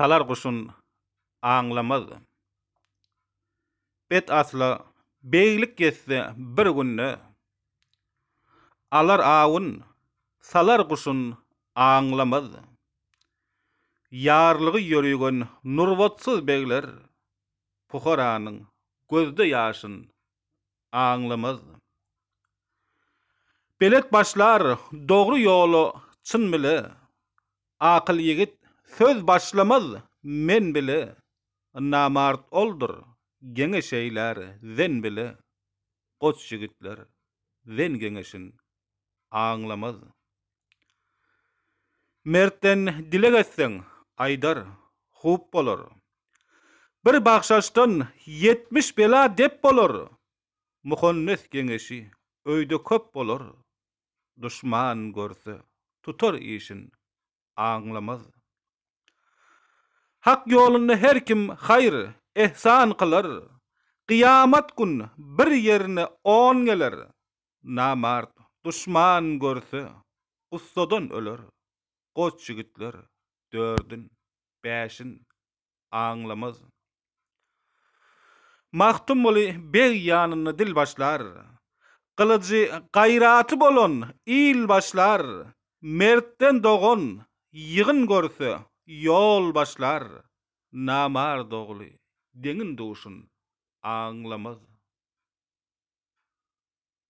Salar guşun aňlamaz. Bet asla beglik ýetse bir günde, Alar awun, salar guşun aňlamaz. Ýarlygy ýörügen nurbatsyz begler, Puharanyň gözde ýaşyn aňlamazdym. Belet başlar dogry ýola çyn bile, Akyl ýigit söz başlamaz men bile, Namart oldur geňeş eýlär zen bile, Goç ýigitler zen geňeşin aňlamazdym. Mertden dileg etseň, aýdar, hup bolar. Bir bagşaçdan ýetmiş bela dep bolar. Muhannes geňeşi öýde köp bolar. Duşman görse, tutar işin, aňlamaz. Hak ýolunda her kim haýr, ehsan kylar. Gyýamat gün bir ýerine on geler. Namart duşman görse, gussadan öler. Goç ýigitler dördün, bäşin aňlamaz. Magtymguly beg ýanynda dil başlar. Gylyjy gaýraty bolan il başlar. Mertden dogan ýygyn görse, ýol başlar. Namart ogly deňin-duşun aňlamaz.